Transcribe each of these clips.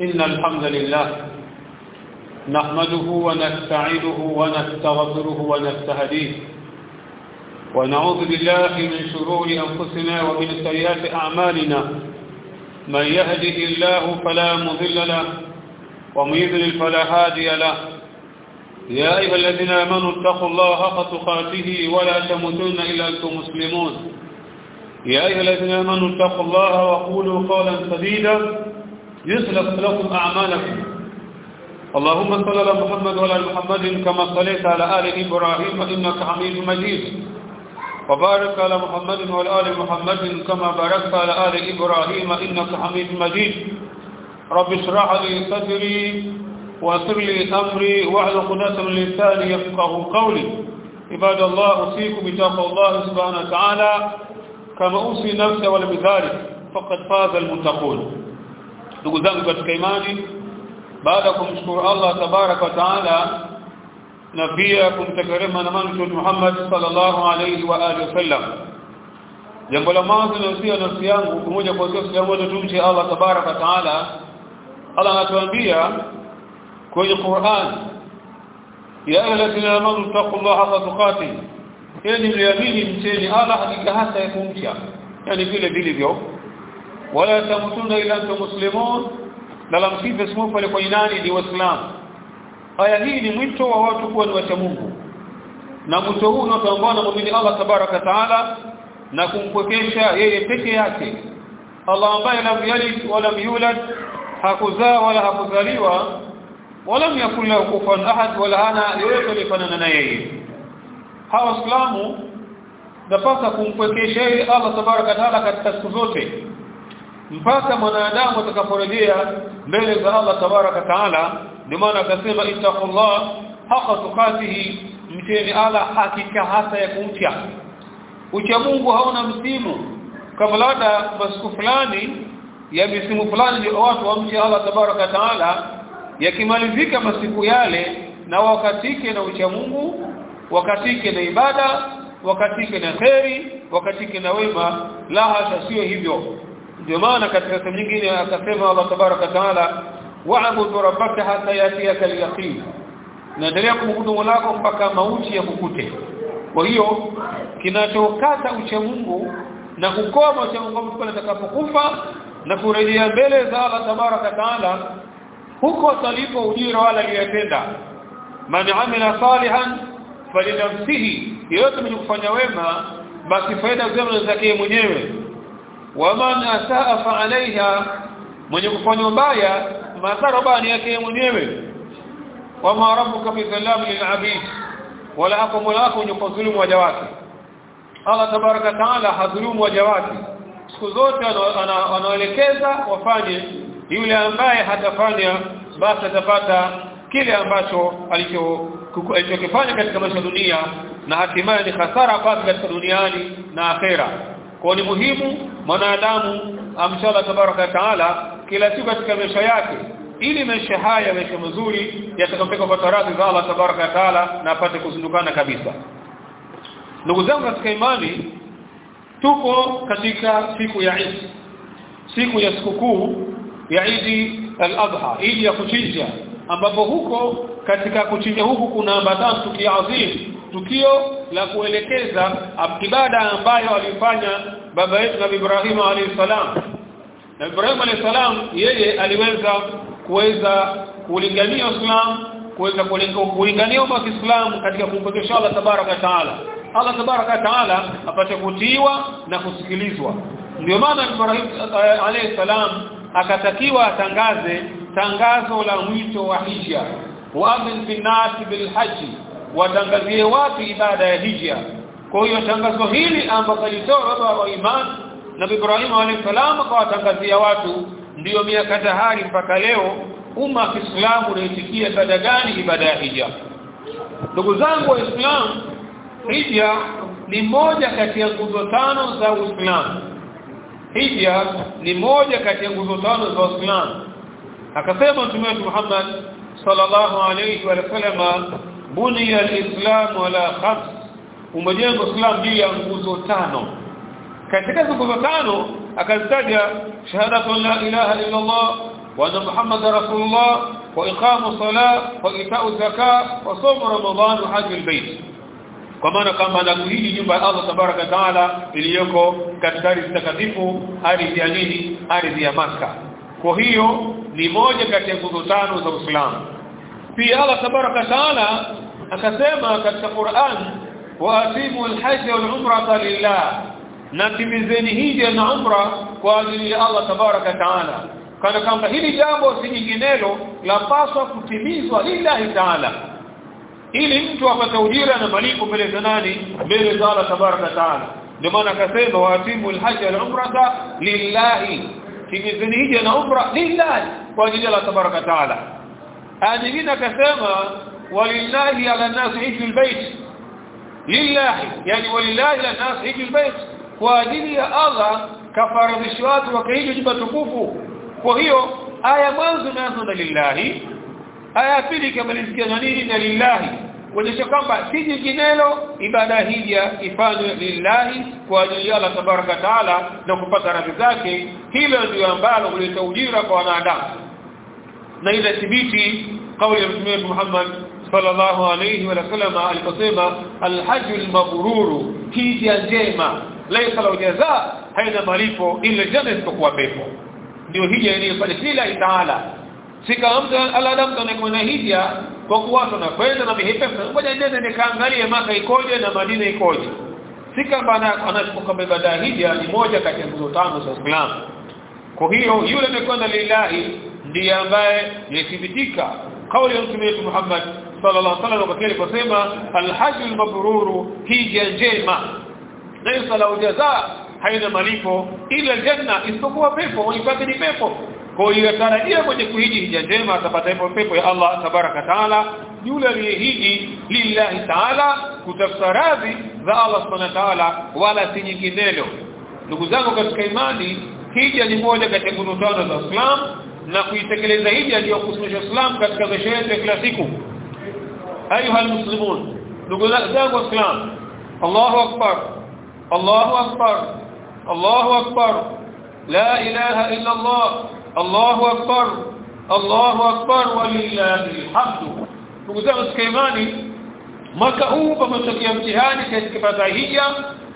إن الحمد لله نحمده ونستعينه ونستغفره ونستهديه ونعوذ بالله من شرور أنفسنا ومن سيئات أعمالنا من يهده الله فلا مضل له ومن يضلل فلا هادي له يا أيها الذين آمنوا اتقوا الله حق تقاته ولا تموتن إلا أنتم مسلمون يا أيها الذين آمنوا اتقوا الله وقولوا قولا سديدا يصلح لكم أعمالكم. اللهم صل على محمد وعلى محمد كما صليت على آل إبراهيم إنك حميد مجيد. وبارك على محمد وعلى آل محمد كما باركت على آل إبراهيم إنك حميد مجيد. رب اشرح لي صدري ويسر لي أمري واحلل عقدة من لساني يفقهوا قولي. عباد الله أوصيكم بتقوى الله سبحانه وتعالى. كما أوصي نفسي ولبذلك فقد فاز المتقون. Ndugu zangu katika imani baada kumshukuru Allah tabarak wa taala na pia kumtakarema na mtume Muhammad sallallahu alayhi wa alihi wasallam jambo la mwanzo nahusia nafsi yangu pamoja kwa sio jambo moja tumche Allah tabarak wa taala. Allah anatuambia kwenye Qur'an ya ayyuhalladhina amanu taqullaha haqqa tuqatih. Yani mliamini mcheni Allah hakika hasa ya kumcha. Yani vile vilivyo wala tamutuna ila antum muslimun. Na la msifu ismu pale kwa nani ni waislamu. Aya hii ni mwito wa watu kuwa ni wacha Mungu. Na mwito huu unaotoambana na muumini Allah tabaraka taala na kumpokesha yeye peke yake. Allah ambaye lam yalid wala yulad hakuzaa wala hakuzaliwa wala yakun lahu ahad wala hana yoyote alifanana na yeye. Hawa waislamu napasa kumpwekesha yeye Allah tabaraka taala katika siku zote mpaka mwanadamu atakaporejea mbele za Allah tabaraka taala. Ndio maana akasema ittaqullah haqa tuqatihi mteni ala hakika hasa ya kumcha ucha Mungu hauna msimu. Kama labda masiku fulani ya misimu fulani ndio watu wamche Allah tabaraka taala yakimalizika masiku yale na wakatike na ucha Mungu wakatike na ibada wakatike na kheri wakatike na wema la hasha sio hivyo ndio maana katika sehemu nyingine akasema Allah tabaraka taala wa'budu rabbaka hatta yatiyaka al-yaqin. Naendelea kumwabudu Mola mpaka mauti ya kukute kwa hiyo kinachokata ucha Mungu na kukoma ucha Mungu pale atakapokufa na kurejea mbele za Allah tabaraka taala huko talipo ujira wala aliyotenda. Man amila salihan falinafsihi yote mwenye kufanya wema basi faida zake mwenyewe waman asaa fa alaiha mwenye kufanya mbaya madhara bani yake mwenyewe. Wama rabbuka bidhalam lilabid wala hapo mola wako mwenye kudhulumu waja wake. Allah tabaraka taala hadhulumu waja wake. Siku zote anaelekeza wafanye yule ambaye hatafanya basi atapata kile ambacho alicho alichokifanya katika maisha dunia na hatimaye ni hasara kwake katika duniani na akhera kwa ni muhimu mwanadamu amshala tabaraka taala kila siku katika maisha yake ili maisha haya maisha mazuri yatakampeka kwa taradhi za Allah tabaraka taala na apate kuzindukana kabisa. Ndugu zangu katika imani tuko katika siku ya Eid. Siku ya sikukuu ya Eid al-Adha Eid ya kuchinja ambapo huko katika kuchinja huku kuna ambatana tukio adhim tukio la kuelekeza ibada ambayo alifanya baba yetu Nabii Ibrahim alayhi salam. Na Ibrahim alayhi salam yeye aliweza kuweza kulingania Uislamu kuweza kulingania umma wa Kiislamu katika kumpokesha Allah tabaraka taala. Allah tabaraka taala apate kutiiwa na kusikilizwa. Ndio maana Ibrahim alayhi salam akatakiwa atangaze tangazo la mwito wa hija. Waadhin fi nasi bil watangazie watu ibada ya hija kwa hiyo tangazo hili ambalo alitoa baba wa imani na Ibrahim alayhi salam akawatangazia watu ndiyo miaka tahari mpaka leo umma wa Kiislamu unaitikia ibada gani ibada ya hija ndugu zangu waislamu hija ni moja kati ya nguzo tano za Uislamu. Hija ni moja kati ya nguzo tano za Uislamu. Akasema Mtume Muhammad sallallahu alayhi wa sallam buniya ya islam ala khams. Umejenga islam juu ya nguzo tano. Katika nguzo tano akazitaja shahadatu la ilaha illa Allah wa anna muhammadar rasulullah wa iqamu salat wa ita'u zakat wa sawm ramadan wa hajj albayt kwa maana kama anakuhiji nyumba ya Allah tabaraka taala iliyoko katika ardhi takatifu ardhi ya nini ardhi ya maka kwa hiyo ni moja kati ya nguzo tano za Uislamu pia Allah tabaraka taala akasema katika Qur'an wa atimu alhajj wal umrata lillah. Na timizeni hija na umra kwa ajili ya Allah tabaraka taala. Kana kwamba hili jambo si nyinginelo lapaswa kutimizwa lillahi taala. Ili mtu apate ujira na malipo mbele za nani? Mbele za Allah tabaraka taala. Ndio maana akasema waatimu alhajj wal umrata lillahi timizeni hija na umra lillahi kwa ajili ya Allah tabaraka taala nyingine akasema walillahi ala nasi hiji albayt lillahi yani walillahi ala nasi hiji albayt kwa ajili ya Allah kafaradhishi watu wakahiji jumba tukufu. Kwa hiyo aya mwanzo inaanza na lillahi. Aya pili kamalizia na nini na lillahi. Kuonyesha kwamba si jinginelo ibada hija ifanywe lillahi kwa ajili ya Allah tabaraka taala na kupata radhi zake. Hilo ndio ambalo huleta ujira kwa wanadamu na ile thibiti kauli ya Mtume Muhammad sallallahu alayhi wa sallam aliposema alhajj almabruru hija njema. Laysa lahu jazaa haina malipo ila janna isipokuwa pepo. Ndio hija inayofanya kila itaala sika mtu aladam anakwenda hija kwa kuwa na kwenda na mihepe ngoja nende nikaangalie maka ikoje na Madina ikoje. Sika bana anachukua ibada hija ni moja kati ya nguzo tano za Uislamu. Kwa hiyo yule amekwenda lillahi ndiye ambaye yathibitika. Kauli ya mtume wetu Muhammad sallallahu alaihi wasallam aliposema alhajj almabruru hija njema. Laysa lahu jazaa haina malipo ila janna isipokuwa pepo walipata ni pepo. Kwa hiyo tarajia kwenye kuhiji hija njema atapata pepo pepo ya Allah tabaraka taala. Yule aliyehiji lillahi taala kutafuta radhi za Allah subhanahu ta'ala wala si nyinginelo. Ndugu zangu katika imani hija ni moja kati ya tano za Uislamu na kuitekeleza hija ndio kusimamisha Uislamu katika maisha yetu ya kila siku ayuha almuslimun ndugu zangu waislamu Allahu akbar Allahu akbar Allahu akbar la ilaha illa Allah Allahu akbar Allahu akbar walillahi alhamdu ndugu zangu katika imani mwaka huu pametokea mtihani katika ibada hija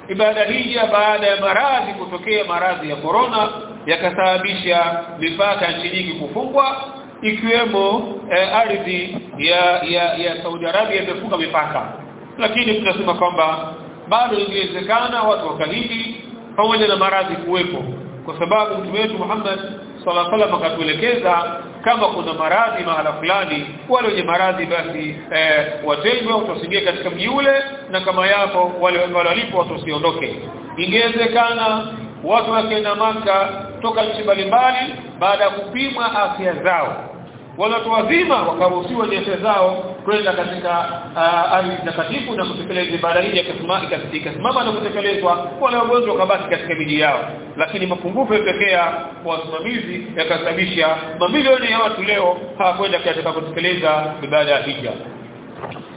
ibada hija baada ya maradhi kutokea maradhi ya corona yakasababisha mipaka nchi nyingi kufungwa ikiwemo eh, ardhi ya, ya ya Saudi Arabia imefunga mipaka. Lakini tunasema kwamba bado ingewezekana watu wakahiji pamoja na maradhi kuwepo. Kwa sababu mtume wetu Muhammad sallallahu alaihi wasallam akatuelekeza kama kuna maradhi mahala fulani wale wenye maradhi basi eh, watengwe watusingie katika mji ule na kama yapo wale walipo watusiondoke. Ingewezekana watu wakaenda maka toka nchi mbalimbali baada ya kupimwa afya zao. Wale watu wazima wakaruhusiwa afya zao kwenda katika uh, ardhi takatifu na kutekeleza ibada hii ikasimama na kutekelezwa. Wale wagonjwa wakabaki katika miji yao. Lakini mapungufu yatokea kwa wasimamizi yakasababisha mamilioni ya watu leo hawakwenda katika kutekeleza ibada ya hija.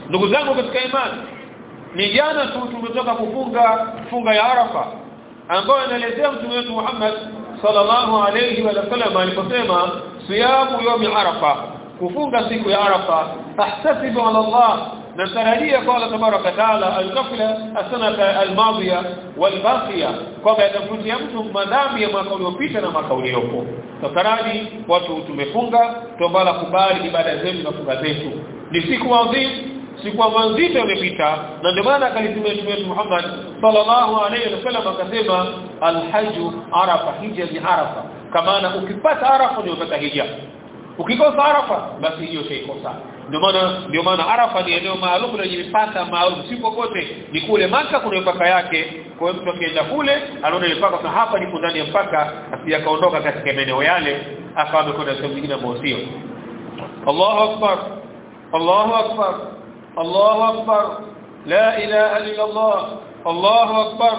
Ndugu zangu katika imani ni jana tu tumetoka kufunga funga ya Arafa ambayo inaelezea mtume wetu Muhammad sallallahu alayhi wa sallam aliposema siyamu yawmi arafa kufunga siku ya arafa ahtasibu ala Allah natarajia kwa Allah tabaraka taala alkafila asana almadhiya walbaqiya kwamba yatafutia mtu madhambi ya mwaka uliopita na mwaka uliopo. Tataraji watu tumefunga tuomba kubali ibada zetu na funga zetu. Ni siku adhimu siku mwanzito nzito imepita na ndio maana akalitumia Mtume wetu Muhammad sallallahu alayhi wasallam akasema alhaju arafa hija ni arafa. Kama na ukipata arafa ndio umepata hija. Ukikosa arafa basi hiyo shaikosa ndio maana ndio maana arafa ni eneo maalum lenye mipaka maalum. Si popote ni kule maka kuna mipaka yake. Kwa hiyo mtu akienda kule anaona mipaka na hapa ni ndani ya mpaka asiyakaondoka katika maeneo yale akawa amekwenda sehemu nyingine ambayo sio. Allahu akbar. Allahu akbar الله أكبر لا إله إلا الله الله أكبر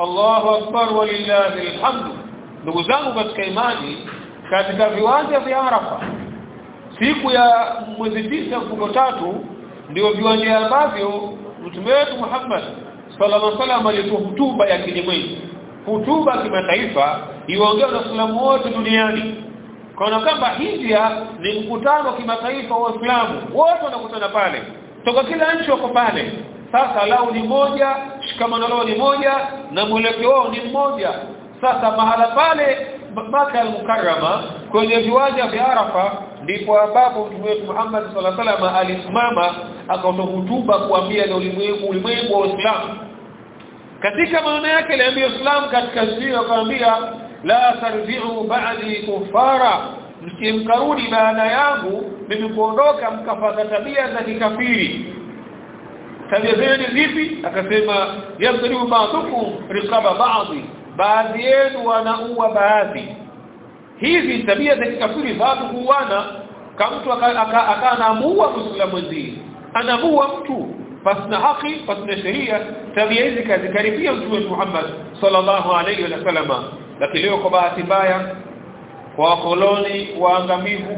الله أكبر ولله الحمد ndugu zangu katika imani katika viwanja vya Arafa siku ya mwezi tisa mfungo tatu ndio viwanja ambavyo mtume wetu Muhammad sallallahu alaihi wasallam alitoa hutuba ya kilimwengu hutuba kimataifa iwaongea na Waislamu wote duniani kwa kwamba India ni mkutano wa kimataifa wa Uislamu wote wanakutana pale toka kila nchi wako pale. Sasa lao ni moja shikamano lao ni moja na mwelekeo wao ni mmoja. Sasa mahala pale Maka al-Mukarrama kwenye viwanja vya Arafa ndipo ambapo Mtume wetu Muhammad sallallahu alaihi wasallam alisimama akatoa hutuba kuambia na ulimwengu ulimwengu wa Uislamu. Katika maana yake aliambia Uislamu katika siri akaambia la tarji'u ba'di kufara msimkarudi baada yangu mimi kuondoka mkafata tabia za kikafiri. Tabia zenu zipi? Akasema yadribu ba'dukum riqaba ba'dhi. Baadhi yenu wanaua baadhi. Hizi tabia za kikafiri watu kuuana kama mtu akanaamua muislamu mwenzie anaamua mtu. Pasina haki pasina sheria tabia hizi kazikaribia mtume Muhammad sallallahu alayhi wa sallam. Lakini leo kwa bahati mbaya kwa wakoloni waangamivu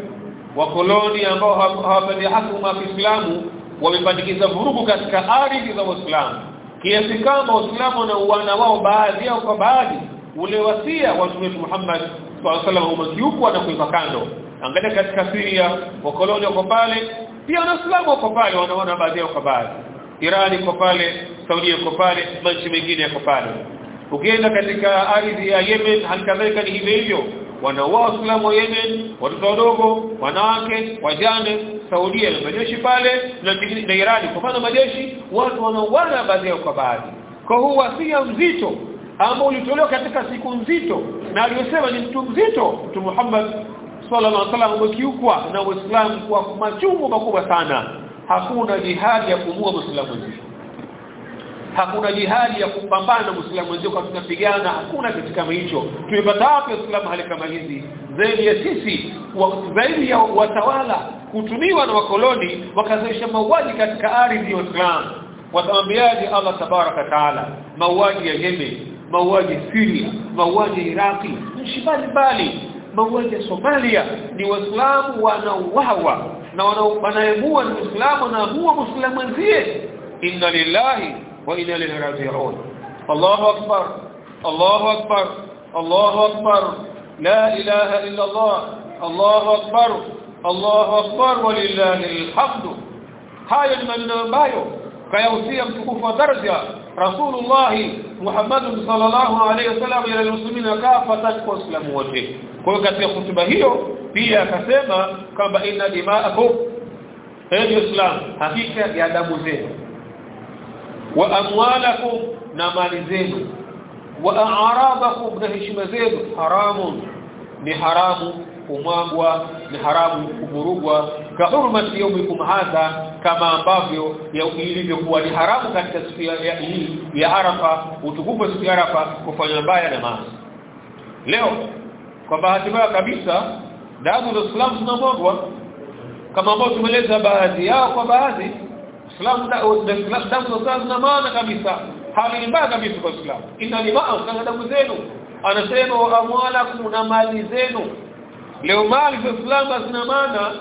wakoloni ambao hawapendi haki wa Kiislamu wamepandikiza vurugu katika ardhi za Uislamu kiasi kama Uislamu na uwana wao baadhi yao kwa baadhi ule wasia wa Mtume Muhammad sallallahu alaihi wasallam na kuipa kando. Angalia katika Syria wakoloni wako pale pia waislamu wako pale wanaona baadhi yao kwa baadhi. Irani iko pale Saudi iko pale nchi mengine yako pale. Ukienda katika ardhi ya Yemen halikadhalika ni hivyo hivyo wanaua waislamu wa Yemen watoto wadogo wanawake wajane Saudia na majeshi pale na na Irani. Kwa maana majeshi watu wanauana baadhi kwa baadhi. Kwa huu wasia mzito ambao ulitolewa katika siku nzito na aliyosema ni mtu mzito mtu Muhammad sallallahu alaihi wasallam umekiukwa na Uislamu kwa machungu makubwa sana. Hakuna jihadi ya kumua Muislamu mwenzie hakuna jihadi ya kupambana na Muislamu wenzio kwa tunapigana hakuna kitu kama hicho. Tumepata wapi Uislamu hali kama hizi? Zaidi ya sisi zaidi ya watawala kutumiwa na wakoloni wakazoesha mauaji katika ardhi ya Uislamu. Watamwambiaje Allah tabaraka taala? Mauaji ya Yemen mauaji Syria mauaji Iraki nchi mbalimbali mauaji ya Somalia. Ni waislamu wanauawa na wanaemua ni waislamu na huwa Muislamu mwenzie inna lillahi wa inna ilaihi raji'un Allahu akbar Allahu akbar Allahu akbar la ilaha illa Allah Allahu akbar Allahu akbar walillahi alhamdu haya ni maneno ambayo kayahusia mtukufu wa daraja Rasulullah Muhammad sallallahu alaihi wasallam ila muslimina kafatan kwa Uislamu wote kwa hiyo katika hotuba hiyo pia akasema kwamba inna dima'akum hadi Islam hakika ya damu zenu wa amwalakum na mali zenu. Wa a'radakum na heshima zenu. Haramu ni haramu kumwagwa ni haramu kuburugwa ka hurmati yaumikum hadha kama ambavyo ilivyokuwa ni haramu katika siku ya hii ya Arafa utukufu siku ya Arafa kufanya mbaya na maasi. Leo kwa bahati mbaya kabisa damu za Uislamu zinamwagwa. Kama ambavyo tumeleza baadhi yao kwa baadhi Uislamu damu za zina maana kabisa hali mbaya kabisa kwa Uislamu inna limaa kana damu zenu. Anasema wa amwalakum na mali zenu. Leo mali za Uislamu zina maana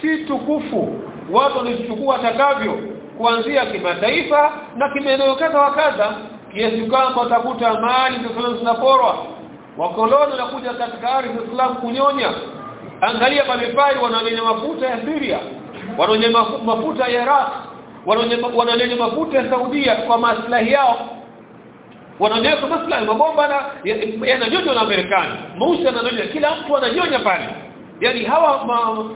si tukufu watu wanazichukua atakavyo kuanzia kimataifa na kimeneo kadha wa kadha kiasi kwamba watakuta mali za Uislamu zinaporwa. Wakoloni wanakuja katika ardhi ya Uislamu kunyonya. Angalia mabepari wanaonyonya mafuta ya Syria wanaonyonya mafuta ya Iraq wananyonya mafuta ya Saudia kwa maslahi yao. Wanaonyesha maslahi mabomba na yananyonywa na Marekani Musa ananyonya kila mtu ananyonya pale. Yani hawa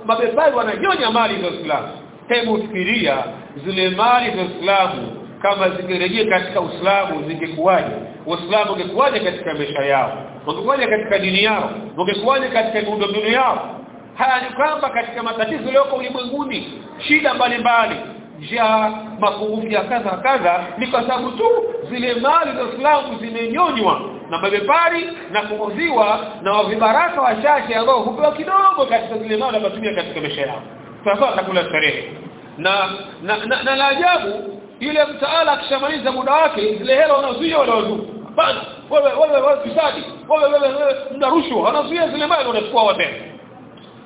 mabepari wananyonya mali za Uislamu. Hebu fikiria zile mali za Uislamu kama zingerejea katika Uislamu zingekuwaje? Uislamu ungekuwaje katika maisha yao? Ungekuwaje katika dini yao? Ungekuwaje katika miundombinu yao? Haya ni kwamba katika matatizo yaliyoko ulimwenguni shida mbalimbali njaa mapungufu ya kadha kadha ni kwa sababu tu zile mali za Uislamu zimenyonywa na mabepari na kuuziwa na wavibaraka wachache ambao hupewa kidogo katika zile mali wanatumia katika maisha yao. Sasa atakula starehe. Na na, na, na la ajabu yule mtaala akishamaliza muda wake zile hela wanazuia wale wazungu. Bana wewe wewe wewe fisadi. Wewe wewe wewe mna rushwa. Wanazuia zile mali wanachukua wapi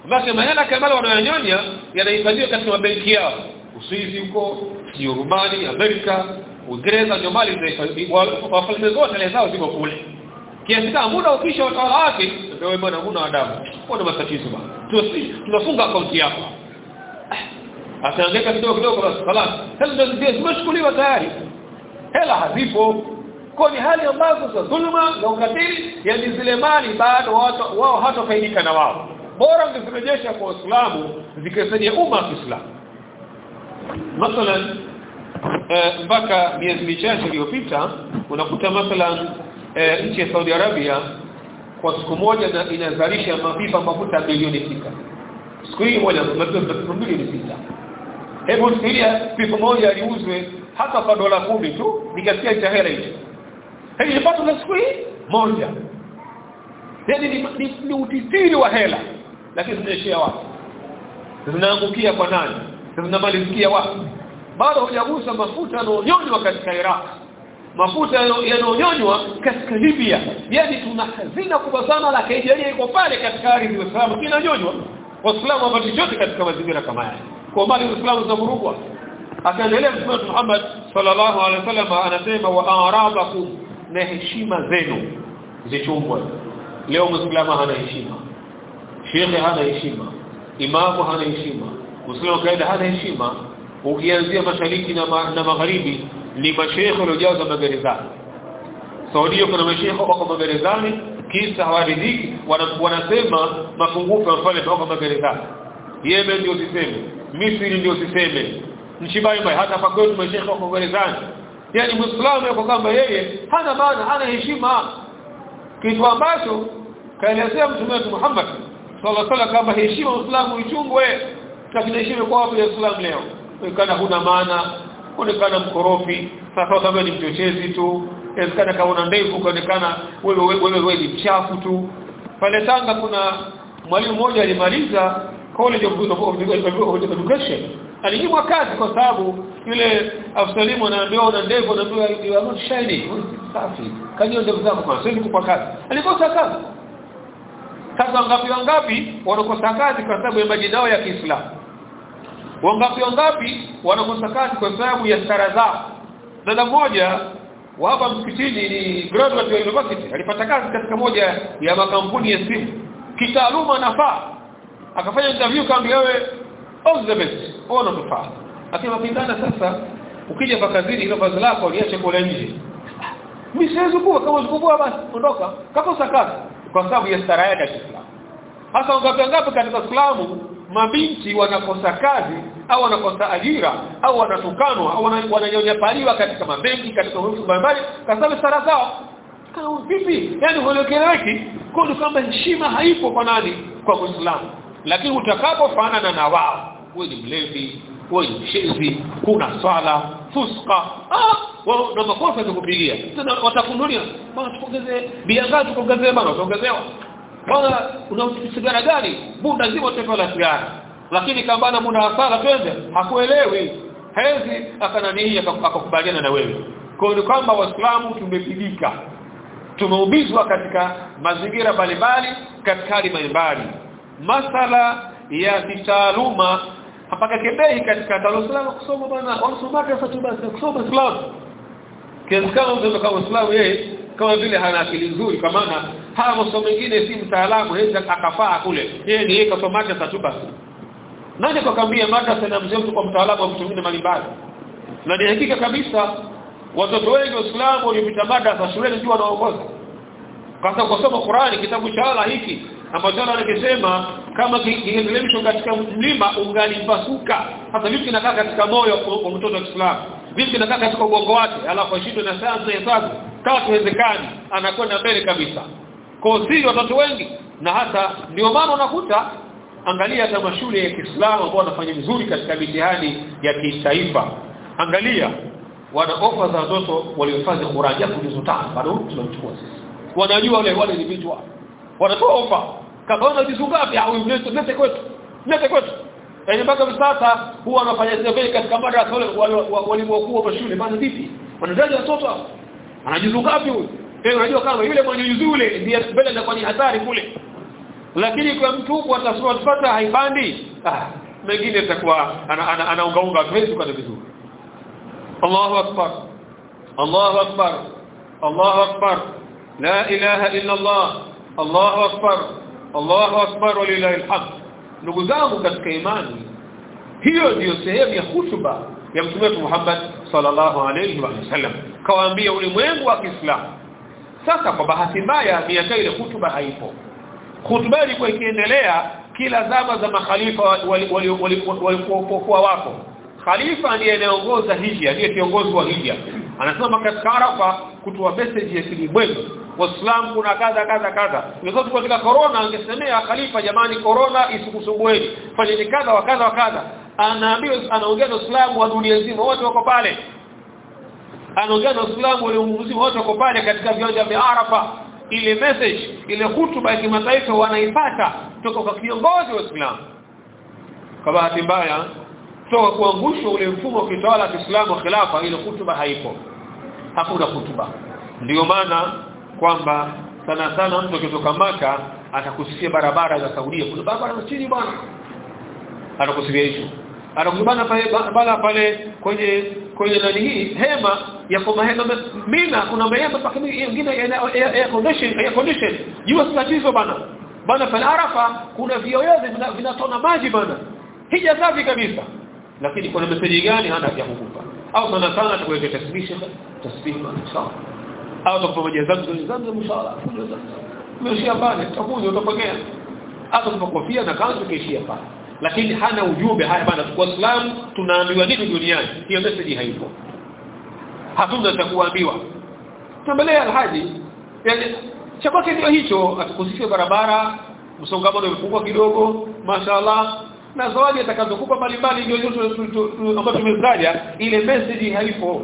basi mahela kama wanayonyonya yanahifadhiwa katika mabenki yao Uswizi huko Ujerumani Amerika Uingereza ndio mali wafalme zote ile zao ziko kule. Kiasi kama muda ukisha watawala wake. Ndio bwana huna adabu. Kuna matatizo ba. tunafunga akaunti yako. Ah, Ataongeka kidogo kidogo basi salama Hela ndio zimeshukuliwa tayari. Hela hazipo. Kwa ni hali ambazo za dhulma na ukatili yani zile mali bado wao hatofaidika na wao. Bora mkizirejesha kwa Uislamu zikasaidia umma wa Kiislamu mathalan mpaka miezi michache iliyopita unakuta mathalan e, nchi ya Saudi Arabia kwa siku moja na inazalisha mapipa mafuta bilioni sita. Siku hii moja bilioni sita. Hebu fikiria pipa moja liuzwe hata kwa dola kumi tu nikasikia cha hela hicho. Hili ni pato la siku hii? Moja. Yani ni, ni, ni utitiri wa hela lakini zinaishia wapi? Zinaangukia kwa nani zinamalizikia wapi? Bado hujagusa mafuta yanayonyonywa katika Iraq. Mafuta yanayonyonywa katika Libya. Yani tuna hazina kubwa sana la kijalia iko pale katika ardhi ya Uislamu. Inanyonywa. Waislamu wapati chote katika mazingira kama haya. Kwa mali uislamu zinavurugwa akaendelea mtume Muhammad sallallahu alaihi wasallam anasema wa arabakum na heshima zenu zichungwe. Leo muislamu hana heshima. Shekhe hana heshima. Imamu hana heshima muislamu kaida hana heshima. Ukianzia mashariki na, ma, na magharibi ni masheikh waliojaza magerezani. Saudia kuna mashehe wako magerezani kisa hawaridhiki wanasema mapungufu mfalme wako magerezani. Yemen ndio siseme Misri ndio siseme nchi mbalimbali hata hapa kwetu masheikh wako magerezani. Yani muislamu yuko kama yeye hana maana hana heshima. Kitu ambacho kaelezea mtume wetu Muhammad sallallahu alaihi wasallam kama heshima uislamu ichungwe lakini heshima kwa watu wa Islam leo kana huna maana onekana mkorofi. Sasa kama ni mchochezi tu inawezekana kaona ndevu kaonekana wewe wewe wewe ni mchafu tu. Pale Tanga kuna mwalimu mmoja alimaliza college of education. Alinyimwa kazi kwa sababu yule afsalimu anaambiwa una ndevu anaambiwa you are not shiny. Safi. Kanyo ndevu zako kwa sababu kupa kazi. Alikosa kazi. Sasa ngapi wangapi wanakosa kazi kwa sababu ya majidao ya Kiislamu wangapi wangapi wanakosa kazi kwa sababu ya stara zao? Dada mmoja hapa msikitini ni graduate wa university alipata kazi katika moja ya makampuni ya simu. Kitaaluma nafaa akafanya interview kambi wewe all the best. Ona tufaa akiwa pindana sasa ukija pa kazini ile vazi lako liache kule nje. Mimi siwezi kuwa kama usikubwa basi ondoka. Kakosa kazi kwa sababu ya stara yake ya Kiislamu. Hasa ungapi ngapi katika Uislamu mabinti wanakosa kazi au wanakosa ajira au wanatukanwa au wananyonyapaliwa katika mabenki katika huduma mbalimbali kwa sababu sara zao. Kama vipi? Yani huelekeleki kwa kwamba heshima haipo kwa nani? Kwa Muislamu. Lakini utakapofanana na wao wewe ni mlevi wewe ni mshezi kuna swala fuska. Ah wao na makosa tukupigia tena watakunulia bwana tukongezee biangazi tukongezee bana utaongezewa bwana una sigara gani? Bunda zima tepa la sigara lakini kambana muna hasara twende hakuelewi. Hezi akananii akakubaliana na wewe. Kwa hiyo kwamba waislamu tumepigika tumeumizwa katika mazingira mbalimbali katika hali mbalimbali. Masala ya kitaaluma hapaka kebehi katika taaluma. Kusoma bwana wasomaka sasa basi kusoma islamu. Kiasi kama mtu kama islamu yeye kama vile hana akili nzuri kwa maana haya masomo mengine si mtaalamu hata akafaa kule. Yeye ni yeye kasoma tatuka nani kwakambia madrasa na mzee mtu kwa mtaalamu wa vitu vingine mbalimbali? Na ni hakika kabisa watoto wengi wa Uislamu waliopita madrasa shuleni ndio wanaongoza. Kwanza kusoma Qur'ani kitabu cha Allah hiki ambacho Allah anakisema kama kingelemshwa katika mlima ungalipasuka hata vipi kinakaa katika moyo wa mtoto wa Kiislamu vipi kinakaa katika ubongo wake alafu ashindwe na sayansi ya hesabu kama kiwezekani anakwenda mbele kabisa kwa siri watoto wengi na hata ndio maana unakuta angalia hata mashule ya Kiislamu ambao wanafanya vizuri katika mitihani ya kitaifa. Angalia wana ofa za watoto waliofanya Qur'an japo tano bado tunachukua sisi. Wanajua wale wale ni vitu wanatoa ofa kama wana juzu ngapi? Au mlete kwetu mlete kwetu. Yaani mpaka sasa huwa wanafanya survey katika madrasa wale walimokuwa wa shule bana vipi? Wanadaji watoto hao juzu ngapi huyu eh unajua kama yule mwenye juzu yule ndiye mbele na kwenye hatari kule lakini kwa mtu huko atasoma tupata haibandi ah mengine itakuwa anaungaunga hawezi kwenda vizuri Allahu akbar Allahu akbar Allahu akbar la ilaha illa Allah Allahu akbar Allahu akbar walillahi alhamd ndugu zangu katika imani hiyo ndiyo sehemu ya hutuba ya mtume Muhammad sallallahu alayhi wa sallam kawaambia ulimwengu wa Kiislamu sasa kwa bahati mbaya miaka ile hutuba haipo. Hutuba ilikuwa ikiendelea kila zama za makhalifa walikuwa wako. Khalifa ndiye anayeongoza hija ndiye kiongozi wa hija anasema katika Arafa kutoa message ya kilimwengu waislamu kuna kadha kadha kadha. Nilikuwa tuko katika corona angesemea khalifa jamani corona isikusumbueni fanyeni kadha wa kadha wa kadha. Anaambia anaongea na waislamu wa dunia nzima wote wako pale anaongea na Uislamu wale wote wako pale katika viwanja vya Arafa. Ile message ile hutuba ya kimataifa wanaipata kutoka kwa kiongozi wa Uislamu kwa bahati mbaya kutoka kuangushwa ule mfumo wa kitawala wa Uislamu khilafa ile hutuba haipo. Hakuna hutuba. Ndio maana kwamba sana sana mtu akitoka maka atakusifia barabara za Saudia. Kuna barabara chini bwana. Atakusifia hicho. Atakubana pale pale kwenye kwenye nani hii hema ya kwa mahema mina kuna mahema nyingine air condition air condition. Jua tatizo bana. Bana pale Arafa kuna vioyozi vinatona maji bana. Hija safi kabisa. Lakini kuna meseji gani hana ya kukupa? Au sana sana tuweke tasbihi tasbihi au tupoje zamzam zamzam zamzam. Umeshia pale utakunywa utapokea. Hata kofia na kanzu keishia pale. Lakini hana ujumbe haya bana kwa Islam tunaambiwa nini duniani? Hiyo message haipo hatuna cha kuambiwa tembelea alhaji. Yani chakwa ndio hicho. Atukuzishe barabara msongamano umepungua kidogo mashallah. Na zawadi atakazokupa mbalimbali ndio ambayo tumezaja ile message haipo.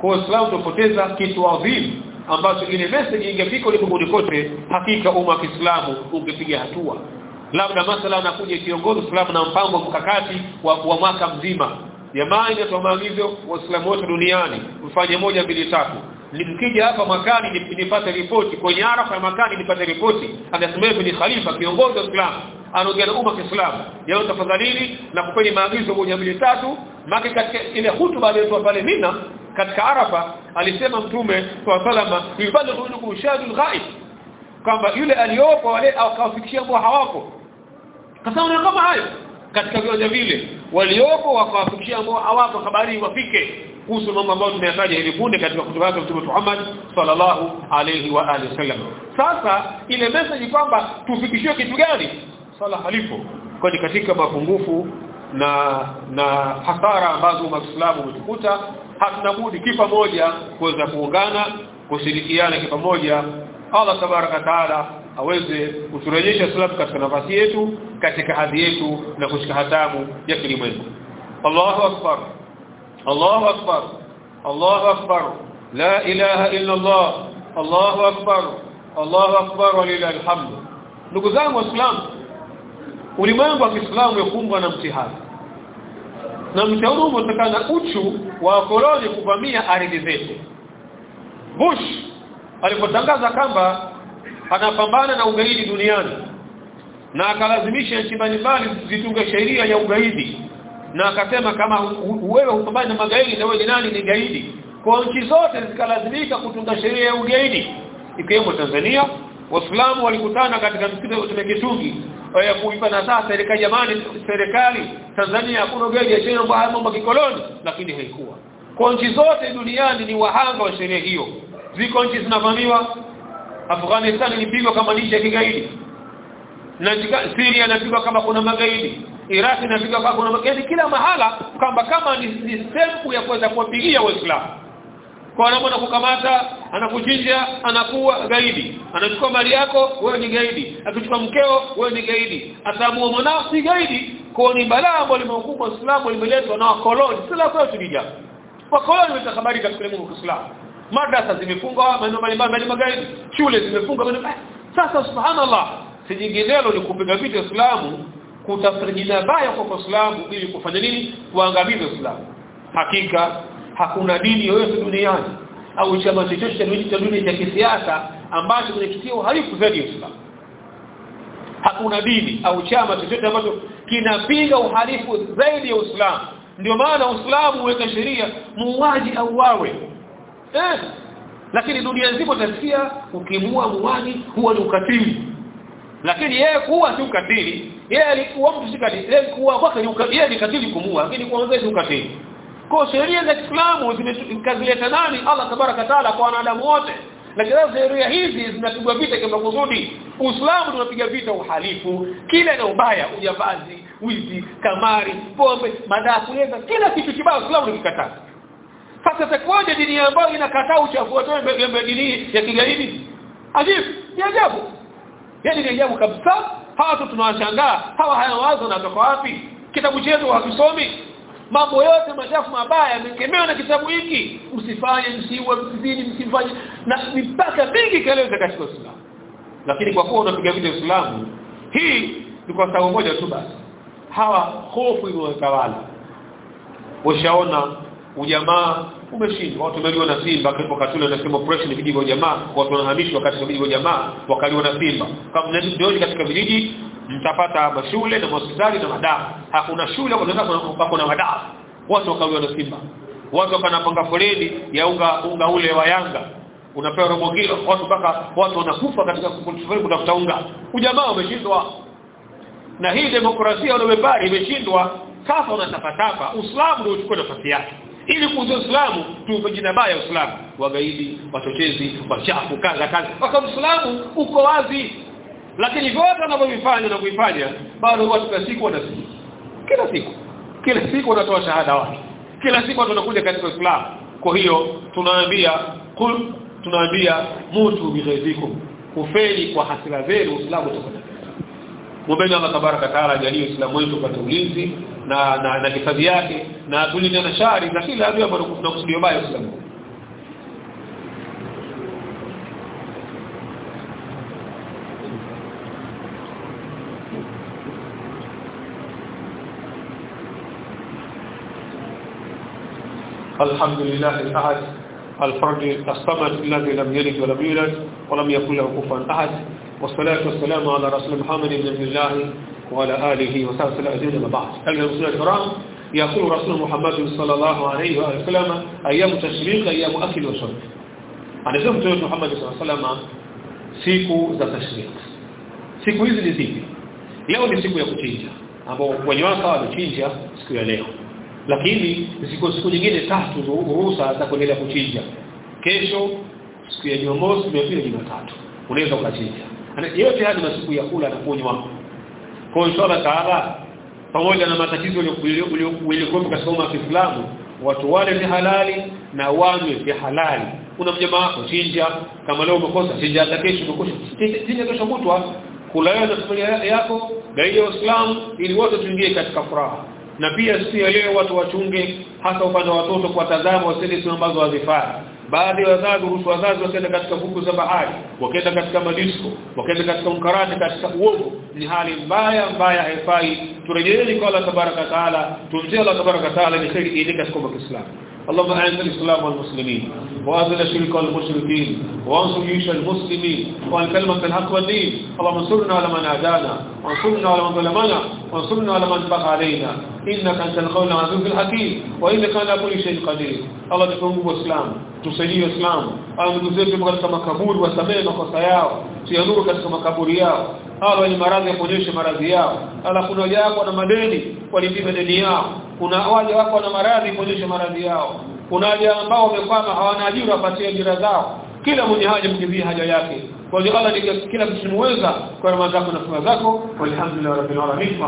Kwa Uislamu tupoteza kitu adhimu ambacho ile message ingefika ulimwenguni kote hakika umma wa Kiislamu ungepiga hatua. Labda masala anakuja kiongozi Uislamu na mpango mkakati wa, wa mwaka mzima jamani inatoa maagizo waislamu wote duniani mfanye moja mbili tatu. Nikija hapa makani nipate ripoti kwenye arafa ya makani nipate ripoti. Anasimama ni khalifa kiongozi wa Uislamu anaongea na umma wa Kiislamu. Yao tafadhalini na kupeni maagizo moja mbili tatu. Maki katika ile hutuba aliyotoa pale Mina katika Arafa alisema mtume kwa salama yuballighu lakum shahidul ghaib. Kwamba yule aliyopo wale akawafikishia ambao hawapo. Kasema kama hayo katika viwanja vile waliopo wakawafikishia ambao hawapo habari wafike kuhusu mambo ambayo tumeyataja hivi punde katika kutoka kwa Mtume Muhammad sallallahu alayhi wa alihi wasallam sasa ile message kwamba tufikishiwe kitu gani? Sala halipo. Kwani katika mapungufu na na hasara ambazo Waislamu umetukuta hatuna budi kipa moja kuweza kuungana kushirikiana kwa pamoja Allah tabaraka taala aweze kuturejesha salamu katika nafasi yetu katika hadhi yetu na kushika hatamu ya kilimwengu. Allahu akbar. Allahu akbar. Allahu akbar. La ilaha illa Allah Allahu akbar. Allahu akbar walillahi alhamd ndugu zangu waislamu ulimwengu wa Kiislamu umekumbwa na mtihani. Na mtihani umetokana uchu wa koloni kuvamia ardhi zetu. Bush alipotangaza kwamba anapambana na ugaidi duniani. Na akalazimisha nchi mbalimbali zitunge sheria ya ugaidi. Na akasema kama wewe hupambani na magaidi na wewe ni nani? Ni gaidi. Kwa nchi zote zikalazimika kutunga sheria ya ugaidi. Ikiwemo Tanzania waislamu walikutana katika msikiti wa Kitungi ya kuipa na sasa serikali jamani serikali Tanzania hakuna ugaidi ya sheria ambayo mambo kikoloni. Lakini haikuwa. Kwa nchi zote duniani ni wahanga wa sheria hiyo. Ziko nchi zinavamiwa Afghanistan ilipigwa kama nchi ya kigaidi. Na Syria inapigwa kama kuna magaidi. Iraq inapigwa kama kuna magaidi. Kila mahala kamba kama ni, ni sehemu ya kuweza kuwapigia waislamu. Kwa anamwona kukamata anakuchinja anakuwa gaidi. Anachukua mali yako wewe ni gaidi. Akichukua mkeo wewe ni gaidi. Ataamua mwanao si gaidi kwa ni balaa ambayo limehukumu Uislamu limeletwa na wakoloni. Sila ni jambo. Wakoloni watahabari katika ulimwengu wa madrasa zimefungwa maeneo mbalimbali magaidi shule zimefungwa sasa subhanallah si jinginelo ni kupiga vita Uislamu kutafrijina jina baya kwa islamu ili kufanya nini? Kuangamiza Uislamu hakika hakuna dini yoyote duniani au chama chochote cha dunia cha kisiasa ambacho kinakitia uhalifu zaidi ya Uislamu hakuna dini au chama chochote ambacho kinapinga uhalifu zaidi ya Uislamu. Ndio maana Uislamu huweka sheria muuaji au wawe eh lakini dunia nzima utasikia ukimua muani huwa ni ukatili. Lakini yeye kuwa si ukatili yeye alikuwa mtu si katili yeye kuwa kwake ni ukatili yeye ni katili kumua lakini kuanza si ukatili. Kwa sheria za Kiislamu zimekazileta nani? Allah tabaraka taala kwa wanadamu wote. Lakini sheria hizi zinapigwa vita kwa kuzudi Uislamu tunapiga vita uhalifu. Kila na ubaya ujambazi wizi kamari pombe madaa kuleza kila kitu kibaya Uislamu unakikataa sasa takwaje dini ambayo inakataa uchafu wa dini ya kigaidi? Ajibu ni ajabu. Yani ni ajabu kabisa. Hawa tu tunawashangaa. Hawa haya wazo natoka wapi? Kitabu chetu hakisomi. Mambo yote machafu mabaya yamekemewa na kitabu hiki. Msifanye msiwe msizini msifanye na mipaka mingi kaeleza katika Uislamu. Lakini kwa kuwa unapiga vita Uislamu hii ni kwa sababu moja tu basi. Hawa hofu imewatawala. Washaona ujamaa umeshindwa. Watu wameliwa na simba kipo katule anasema simba operation vijiji vya jamaa. Watu wanahamishwa katika vijiji vya jamaa wakaliwa na simba. Kama ndio katika vijiji mtapata mashule na hospitali na madawa. Hakuna shule kwa kuna madawa. Watu wakaliwa na simba. Watu wakanapanga foleni ya unga unga ule wa Yanga. Unapewa robo kilo. Watu mpaka watu wanakufa katika kutafuta unga. Ujamaa umeshindwa. Na hii demokrasia ile bari imeshindwa. Sasa unatapatapa. Uislamu ndio uchukue nafasi yake ili kuuza Uislamu tupe jina baya Uislamu. Wagaidi wachochezi wachafu kaza kaza. Wakati Uislamu uko wazi. Lakini vyote wanavyofanya na kuifanya bado watu kila siku wanasikia kila siku. Kila siku wanatoa shahada watu kila siku watu wanakuja katika Uislamu. Kwa hiyo tunaambia kul tunaambia mutu bighaidhikum kufeli kwa hasira zenu Uislamu utakwenda Mwombeni Allah tabaraka taala ajalie Uislamu wetu kwa ulinzi na na, na hifadhi yake na tulinde na shari na kila adui ambayo tunakusudia baya Uislamu. الحمد لله الأحد الفرد الصمد الذي لم يلد ولم يولد ولم يكن له كفوا أحد والصلاة والسلام على رسول محمد بن الله وعلى آله وصحبه أجمعين بعد أيها المسلمين الكرام يقول رسول محمد صلى الله عليه وآله وسلم أيام تشريق أيام أكل وشرب anasema mtume Muhammad sallallahu alaihi wasallam siku za tashriq siku hizi ni zipi leo ni siku ya kuchinja ambao wenye waka wamechinja siku ya leo lakini ziko siku nyingine tatu ruhusa za kuendelea kuchinja kesho siku ya Jumamosi Jumapili Jumatatu unaweza ukachinja yote hadi masiku ya kula na kunywa kwa inshallah taala pamoja na matatizo yaliyokuwa katika umma wa Kiislamu watu wale ni halali na wanywe ni halali. Kuna mjamaa wako chinja kama leo umekosa chinja hata kesho umekosa. Chinja kesho kutwa kula na familia yako gaidi ya Uislamu ili wote tuingie katika furaha. Na pia sisi leo watu wachunge hasa upande wa watoto kuwatazama tazama sehemu ambazo hazifai baadhi ya wazazi ruhusu wazazi wakaenda katika fuku za bahari wakaenda katika madisko wakaenda katika mkarati katika uovu ni hali mbaya mbaya haifai turejeeni kwa Allah tabaraka taala tumtie Allah tabaraka taala ni kheri ili katika Uislamu اللهم اعز الاسلام والمسلمين واذل الشرك والمشركين وانصر جيش المسلمين وان كلمه الحق والدين اللهم انصرنا على من عادانا وانصرنا على من ظلمنا وانصرنا على من بغى علينا انك انت القول العزيز الحكيم وانك على كل شيء قدير الله tukumbuke Uislamu tusaidie Uislamu au ndugu zetu katika makaburi wasamee makosa yao. Tuyanuru katika makaburi yao. Hawa wenye maradhi yaponyeshe maradhi yao. Ala kuna waja wako na madeni walipime deni yao. Kuna waja wako na maradhi kuonyesha maradhi yao. Kuna waja ambao wamekwama hawana ajira wapatie ajira zao. Kila mwenye haja mkimbie haja yake. Kwa hiyo Allah kila kitu kwa zako na fadhila zako. Walhamdulillah rabbil alamin